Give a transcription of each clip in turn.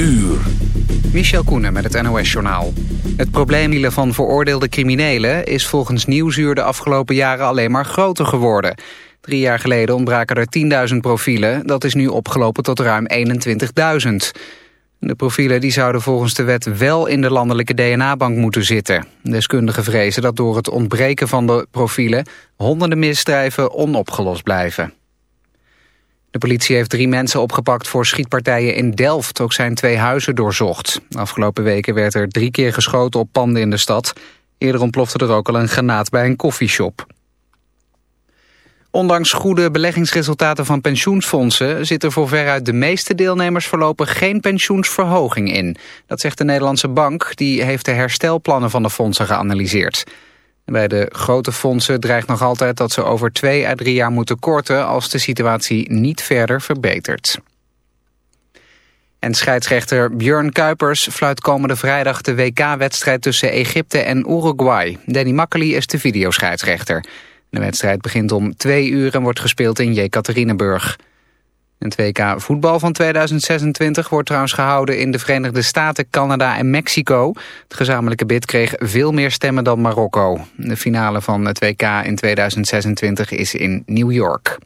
uur. Michel Koenen met het NOS-journaal. Het probleem van veroordeelde criminelen is volgens Nieuwsuur de afgelopen jaren alleen maar groter geworden. Drie jaar geleden ontbraken er 10.000 profielen, dat is nu opgelopen tot ruim 21.000. De profielen die zouden volgens de wet wel in de landelijke DNA-bank moeten zitten. Deskundigen vrezen dat door het ontbreken van de profielen honderden misdrijven onopgelost blijven. De politie heeft drie mensen opgepakt voor schietpartijen in Delft. Ook zijn twee huizen doorzocht. Afgelopen weken werd er drie keer geschoten op panden in de stad. Eerder ontplofte er ook al een granaat bij een koffieshop. Ondanks goede beleggingsresultaten van pensioensfondsen... zit er voor veruit de meeste deelnemers voorlopig geen pensioensverhoging in. Dat zegt de Nederlandse Bank. Die heeft de herstelplannen van de fondsen geanalyseerd. Bij de grote fondsen dreigt nog altijd dat ze over twee à drie jaar moeten korten... als de situatie niet verder verbetert. En scheidsrechter Björn Kuipers fluit komende vrijdag de WK-wedstrijd tussen Egypte en Uruguay. Danny Makkely is de videoscheidsrechter. De wedstrijd begint om twee uur en wordt gespeeld in Jekaterinenburg. Het WK voetbal van 2026 wordt trouwens gehouden in de Verenigde Staten, Canada en Mexico. Het gezamenlijke bid kreeg veel meer stemmen dan Marokko. De finale van het WK in 2026 is in New York.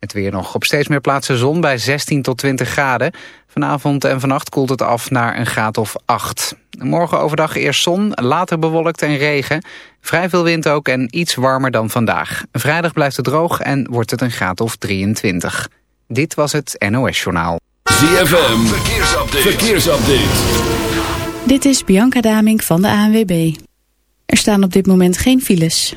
Het weer nog op steeds meer plaatsen zon bij 16 tot 20 graden. Vanavond en vannacht koelt het af naar een graad of 8. Morgen overdag eerst zon, later bewolkt en regen. Vrij veel wind ook en iets warmer dan vandaag. Vrijdag blijft het droog en wordt het een graad of 23. Dit was het NOS Journaal. ZFM, verkeersupdate. verkeersupdate. Dit is Bianca Damink van de ANWB. Er staan op dit moment geen files.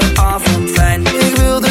fijn. Ik wil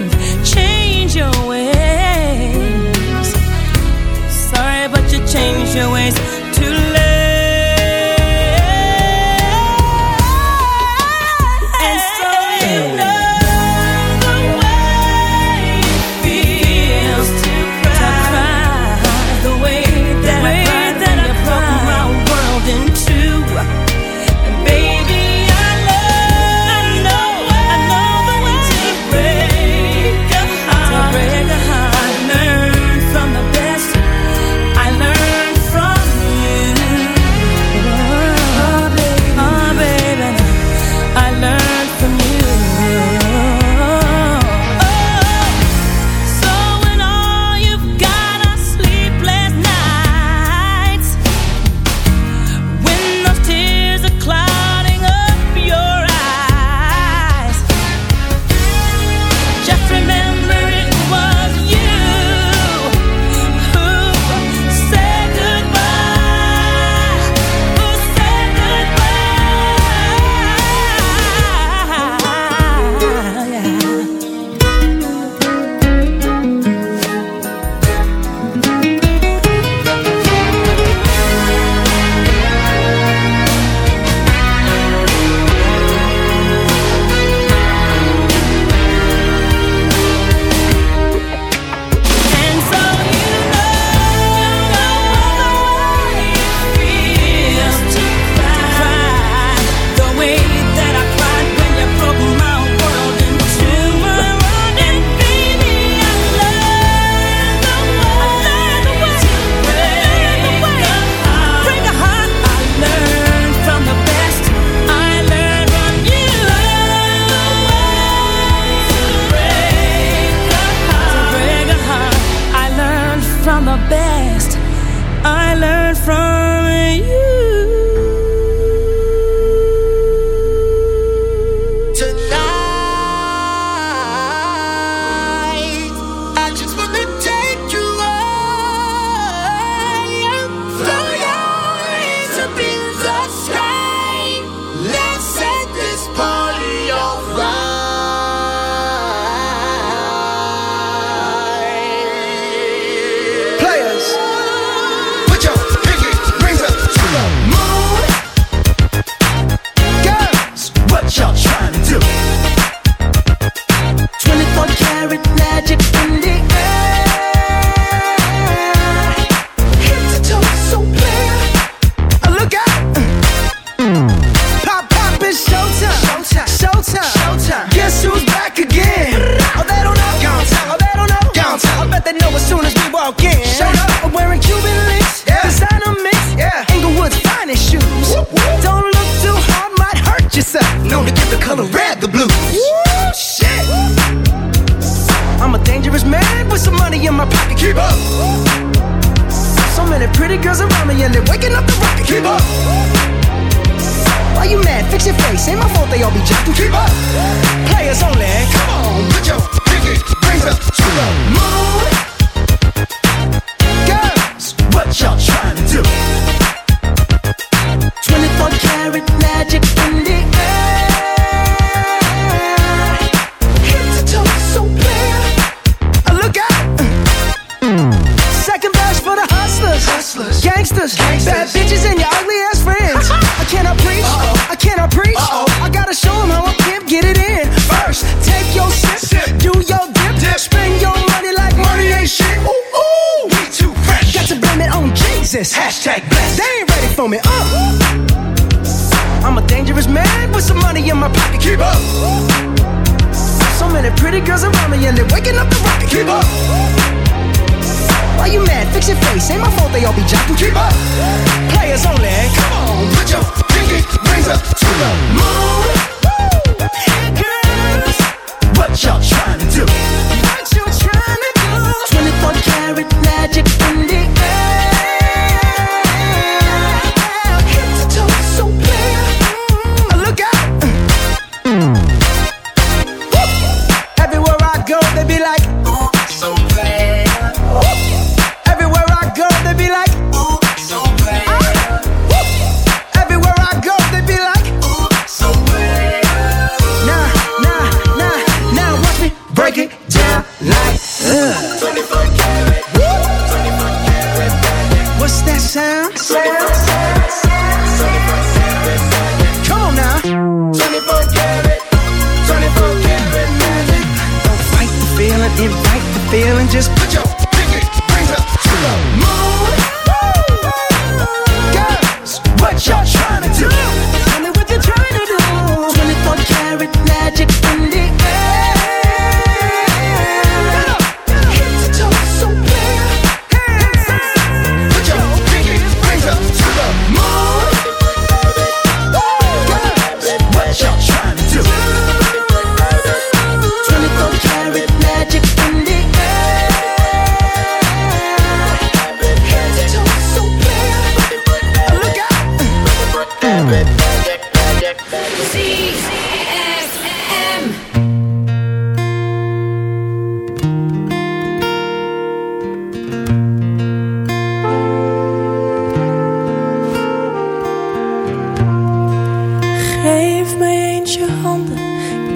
change your ways. place. Ain't my fault they all be jocking. Keep up. Players only. Come on, put your pinky rings up to the moon. Girls, what y'all trying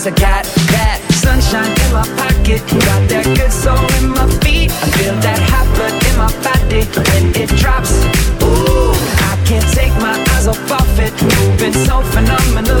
'Cause I got that sunshine in my pocket. Got that good soul in my feet. I feel that hot blood in my body when it drops. Ooh, I can't take my eyes off of it. Moving so phenomenal